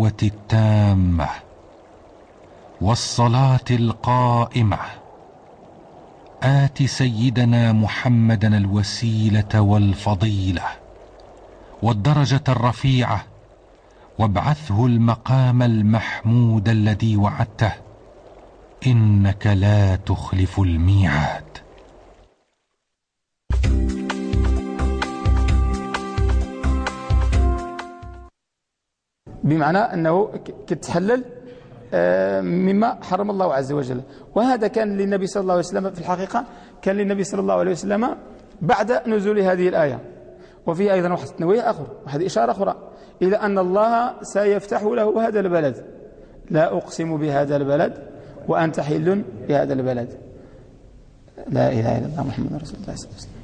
الدعوه التامة والصلاة القائمة. آت سيدنا محمدا الوسيلة والفضيلة والدرجة الرفيعة وابعثه المقام المحمود الذي وعدته. إنك لا تخلف الميعاد. بمعنى أنه كتحلل آه، مما حرم الله عز وجل. وهذا كان للنبي صلى الله عليه وسلم في الحقيقة كان للنبي صلى الله عليه وسلم بعد نزول هذه الآية. وفيه أيضا واحد التنويه آخر وهذه إشارة أخرى إلى أن الله سيفتح له هذا البلد. لا أقسم بهذا البلد وأنت حل بهذا البلد. لا إله إلا الله محمد رسول الله صلى الله عليه وسلم.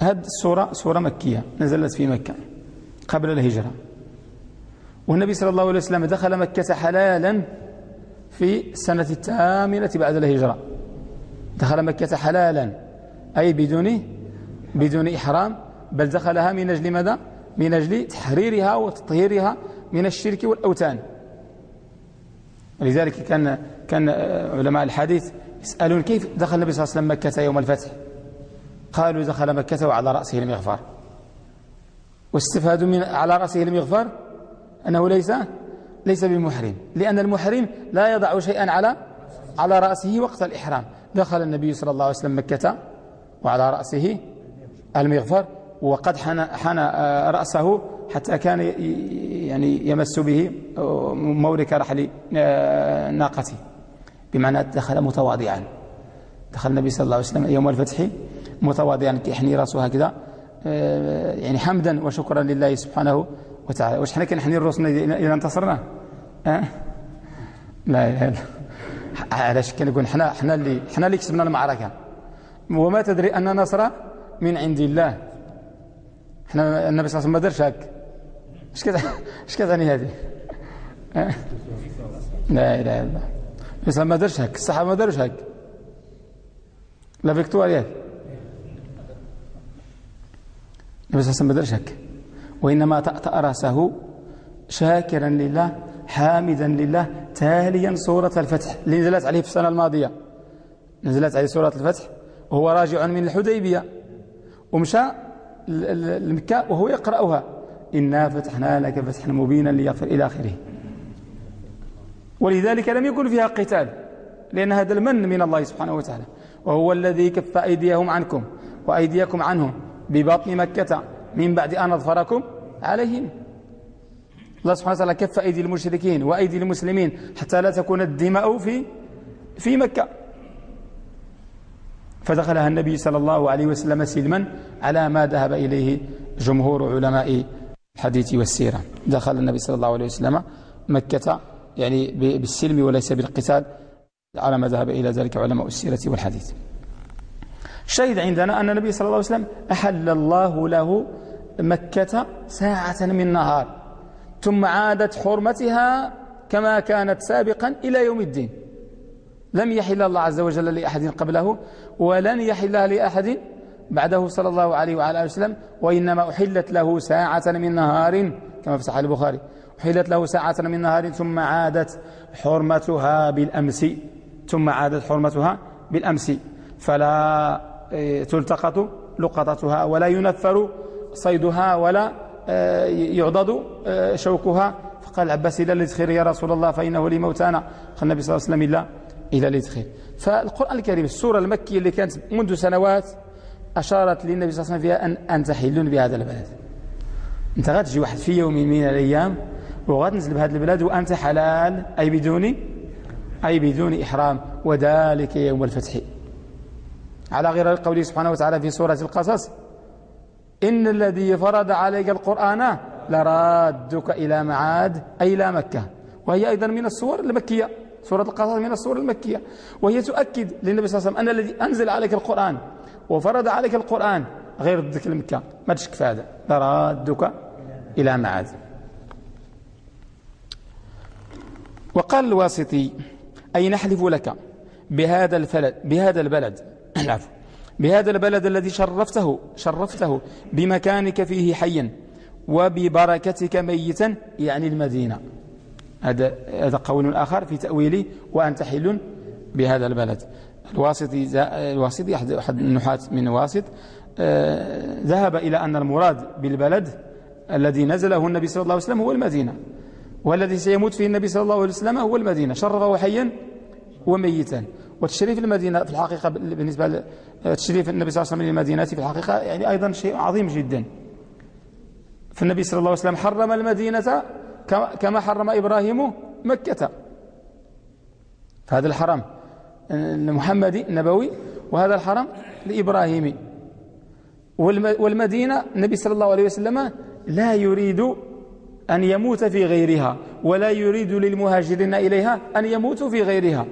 هذه السورة سورة مكية نزلت في مكة. قبل الهجرة. والنبي صلى الله عليه وسلم دخل مكة حلالا في السنة الثامنة بعد الهجرة. دخل مكة حلالا أي بدون بدون إحرام بل دخلها من أجل ماذا؟ من أجل تحريرها وتطهيرها من الشرك والأوثان. لذلك كان كان علماء الحديث يسألون كيف دخل النبي صلى الله عليه وسلم مكة يوم الفتح؟ قالوا دخل مكة وعلى رأسه المغفر واستفادوا من على رأسه المغفر أنه ليس ليس بمحرم لأن المحرم لا يضع شيئا على على رأسه وقت الإحرام. دخل النبي صلى الله عليه وسلم مكة وعلى رأسه المغفر وقد حنى حنى رأسه حتى كان يعني يمس به مورك رحل ناقته بمعنى دخل متواضعا. دخل النبي صلى الله عليه وسلم يوم الفتح متواضعا كيحني راسه هكذا يعني حمدا وشكرا لله سبحانه وتعالى. واش حنا كنحني راسنا اذا انتصرنا؟ أه؟ لا إله إلا علاش كنقول حنا حنا اللي حنا اللي كسبنا المعركة. وما تدري أن نصر من عند الله. حنا النبي صلى الله عليه وسلم ما دارش هك اش اش كتعني هذه؟ أه؟ لا إله إلا الله. النبي ما دارش هك الصحابة ما داروش هك لا فيكتوار ياك النبي صلى الله عليه وسلم دارش هك وإنما تأتأ رأسه شاكرا لله حامدا لله تاليا سورة الفتح اللي نزلت عليه في السنة الماضية. نزلت عليه سورة الفتح وهو راجع من الحديبية. ومشى لمكة وهو يقرأها. إنا فتحنا لك فتحا مبينا ليغفر إلى آخره. ولذلك لم يكن فيها قتال لأن هذا المن من الله سبحانه وتعالى. وهو الذي كف أيديهم عنكم وأيديكم عنهم. ببطن مكة من بعد أن أظفركم عليهم. الله سبحانه وتعالى كف أيدي المشركين وأيدي المسلمين حتى لا تكون الدماء في في مكة. فدخلها النبي صلى الله عليه وسلم سلما على ما ذهب إليه جمهور علماء الحديث والسيرة. دخل النبي صلى الله عليه وسلم مكة يعني بالسلم وليس بالقتال على ما ذهب إلى ذلك علماء السيرة والحديث. شهد عندنا أن النبي صلى الله عليه وسلم أحل الله له مكة ساعة من نهار ثم عادت حرمتها كما كانت سابقا إلى يوم الدين. لم يحل الله عز وجل لأحد قبله ولن يحلها لأحد بعده صلى الله عليه وعلى آله وسلم وإنما أحلت له ساعة من نهار كما في صحيح البخاري أحلت له ساعة من نهار ثم عادت حرمتها بالأمس ثم عادت حرمتها بالأمس. فلا تلتقط لقطتها ولا ينفر صيدها ولا آه، يعضد آه، شوكها. فقال العباس إلى الإدخير يا رسول الله فإنه لي موتانا. قال النبي صلى الله عليه وسلم إلا إلى الإدخير فالقرآن الكريم السورة المكية اللي كانت منذ سنوات أشارت للنبي صلى الله عليه وسلم فيها أن, أن تحلون بهذا البلد. أنت غتجي واحد في يوم من الأيام وغتنزل بهذا البلاد وأنت حلال أي بدون أي بدون إحرام. وذلك يوم الفتح. على غير قوله سبحانه وتعالى في سورة القصص. إن الذي فرض عليك القرآن لرادك إلى معاد أي إلى مكة. وهي أيضا من الصور المكية. سورة القصص من الصور المكية. وهي تؤكد للنبي صلى الله عليه وسلم أن الذي أنزل عليك القرآن وفرض عليك القرآن غير ضدك المكة. ما تشك في هذا لرادك إلى معاد. وقال الواسطي أي نحلف لك بهذا الفلد بهذا البلد؟ العفو. بهذا البلد الذي شرفته شرفته بمكانك فيه حيا وببركتك ميتا يعني المدينة. هذا هذا قول آخر في تأويله وأنت حل بهذا البلد. الواسطي الواسطي أحد النحاة من واسط. آه، ذهب إلى أن المراد بالبلد الذي نزله النبي صلى الله عليه وسلم هو المدينة والذي سيموت فيه النبي صلى الله عليه وسلم هو المدينة. شرفه حيا وميتا. وتشريف المدينة في الحقيقة بالنسبة لتشريف النبي صلى الله عليه وسلم للمدينة في الحقيقة يعني أيضا شيء عظيم جدا. فالنبي صلى الله عليه وسلم حرم المدينة كما حرم إبراهيم مكة. فهذا الحرم المحمدي النبوي وهذا الحرم الإبراهيمي والمدينة النبي صلى الله عليه وسلم لا يريد أن يموت في غيرها ولا يريد للمهاجرين إليها أن يموتوا في غيرها.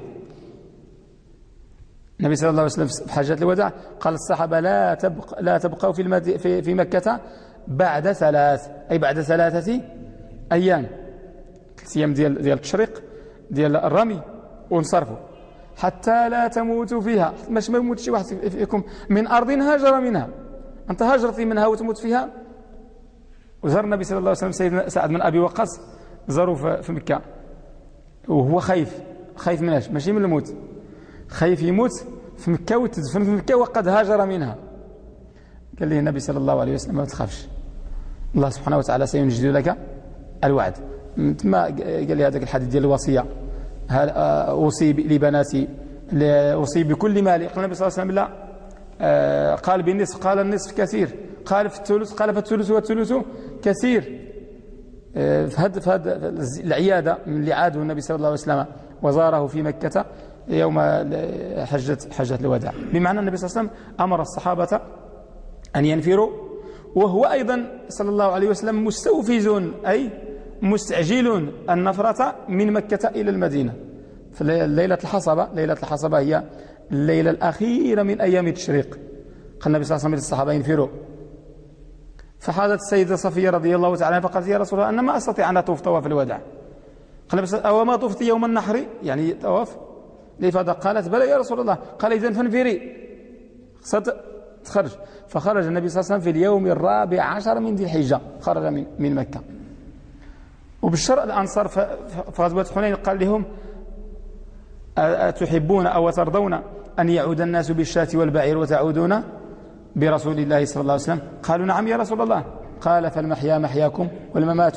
النبي صلى الله عليه وسلم في حجة الوداع قال الصحابة لا تبق لا تبقوا في, المد... في في مكة بعد ثلاث أي بعد ثلاثة أيام. ثلاث أيام ديال ديال التشريق ديال الرمي ونصرفوا حتى لا تموتوا فيها. مش ما يموت شي واحد فيكم. من أرض هاجر منها. أنت هاجرت منها وتموت فيها. وزار النبي صلى الله عليه وسلم سيدنا سعد من أبي وقاص زاروا في مكة. وهو خايف خايف من إيش؟ ماشي من الموت. خايف يموت في مكة وتدفن في مكة وقد هاجر منها. قال لي النبي صلى الله عليه وسلم ما تخافش. الله سبحانه وتعالى سينجد لك الوعد. ثم قال لي هذاك الحديث ديال آه، أوصي لبناتي أوصي بكل مالي. قال النبي صلى الله عليه وسلم لا. قال بالنصف قال النصف كثير. قال في الثلث قال في الثلث والثلث كثير. في هذا من اللي عاده النبي صلى الله عليه وسلم وزاره في مكة يوم حجة حجة الوداع. بمعنى النبي صلى الله عليه وسلم أمر الصحابة أن ينفروا وهو أيضا صلى الله عليه وسلم مستوفز أي مستعجل النفرة من مكة إلى المدينة. ليلة الحصبة ليلة الحصبة هي الليلة الأخيرة من أيام التشريق. قال النبي صلى الله عليه وسلم للصحابة ينفروا فحادت السيدة صفية رضي الله تعالى فقالت يا رسول الله أنا ما أستطيع أن أطوف طواف الوداع. قال أو ما طفت يوم النحر؟ يعني طواف. لفضة قالت بلى يا رسول الله قال إذن فانفري. تخرج. فخرج النبي صلى الله عليه وسلم في اليوم الرابع عشر من ذي الحجة. خرج من, من مكة. وبالشرع الأنصار في غزوة حنين قال لهم أتحبون أو ترضون أن يعود الناس بالشاة والبعير وتعودون برسول الله صلى الله عليه وسلم؟ قالوا نعم يا رسول الله. قال فالمحيا محياكم والممات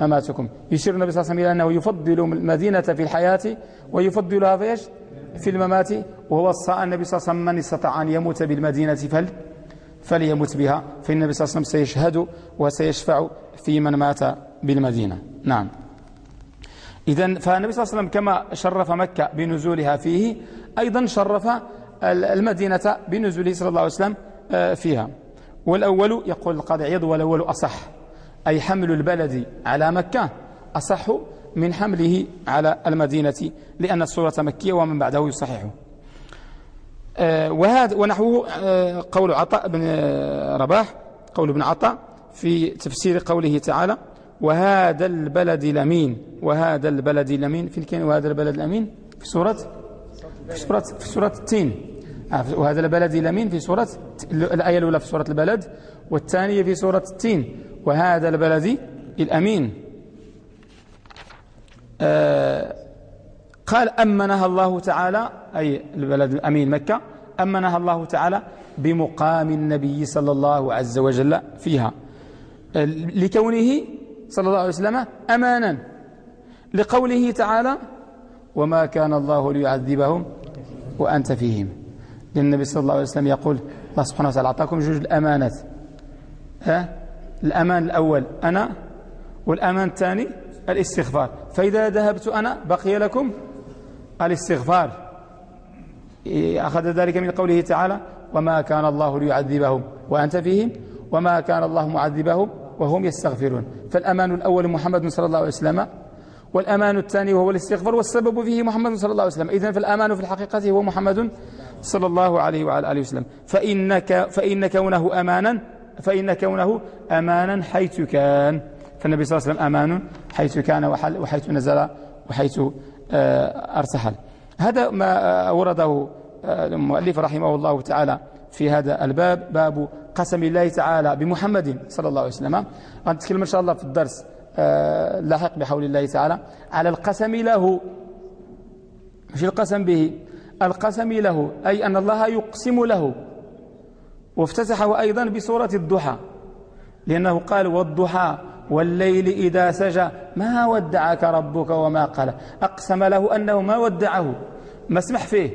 مماتكم يشير النبي صلى الله عليه وسلم إلى أنه يفضل المدينة في الحياة ويفضلها فيش في الممات. وهو الصاء النبي صلى الله عليه وسلم من استطاع أن يموت بالمدينة فل فليمت بها. فإن النبي صلى الله عليه وسلم سيشهد وسيشفع في من مات بالمدينة. نعم. إذا فالنبي صلى الله عليه وسلم كما شرف مكة بنزولها فيه أيضا شرف المدينة بنزوله صلى الله عليه وسلم آه، فيها. والأول يقول القاضي عيض والأول أصح. أي حمل البلد على مكة أصح من حمله على المدينة لأن الصورة مكية ومن بعده يصححه آه، وهذا ونحوه آه، قول عطاء بن رباح قول ابن عطاء في تفسير قوله تعالى وهذا البلد الأمين وهذا البلد الأمين في كان وهذا البلد الأمين في سورة في سورة في سورة التين آه، وهذا البلد الأمين في سورة الآية الأولى في سورة البلد والثانية في سورة التين وهذا البلد الأمين. آه قال أمنها الله تعالى أي البلد الأمين مكة أمنها الله تعالى بمقام النبي صلى الله عز وجل فيها. لكونه صلى الله عليه وسلم أمانا. لقوله تعالى وما كان الله ليعذبهم وأنت فيهم. لأن النبي صلى الله عليه وسلم يقول الله سبحانه وتعالى أعطاكم جوج الأمانات ها الأمان الأول أنا والأمان الثاني الاستغفار. فإذا ذهبت أنا بقي لكم الاستغفار. أخذ ذلك من قوله تعالى وما كان الله ليعذبهم وأنت فيهم وما كان الله معذبهم وهم يستغفرون. فالأمان الأول محمد صلى الله عليه وسلم والأمان الثاني وهو الاستغفار والسبب فيه محمد صلى الله عليه وسلم. إذن فالأمان في الحقيقة هو محمد صلى الله عليه وعلى آله وسلم. فإنك فإن كونه أمانا فإن كونه أمانا حيث كان. فالنبي صلى الله عليه وسلم أمان حيث كان وحيث نزل وحيث آه، ارتحل هذا ما ورده آه، المؤلف رحمه الله تعالى في هذا الباب باب قسم الله تعالى بمحمد صلى الله عليه وسلم. غنتكلم إن شاء الله في الدرس آه، لاحق بحول الله تعالى على القسم له. مش القسم به؟ القسم له أي أن الله يقسم له. وافتتحه أيضا بسورة الضحى لأنه قال والضحى والليل إذا سجى ما ودعك ربك وما قال. أقسم له أنه ما ودعه ما اسمح فيه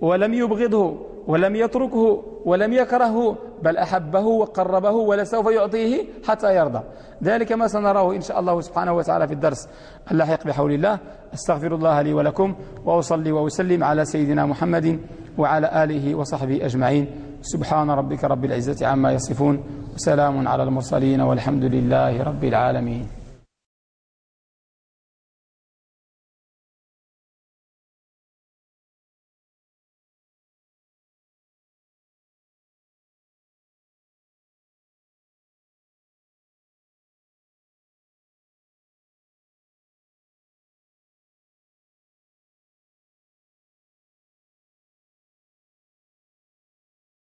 ولم يبغضه. ولم يتركه ولم يكرهه بل أحبه وقربه ولسوف يعطيه حتى يرضى. ذلك ما سنراه إن شاء الله سبحانه وتعالى في الدرس اللاحق بحول الله. أستغفر الله لي ولكم وأصلي وأسلم على سيدنا محمد وعلى آله وصحبه أجمعين. سبحان ربك رب العزة عما يصفون. وسلام على المرسلين والحمد لله رب العالمين.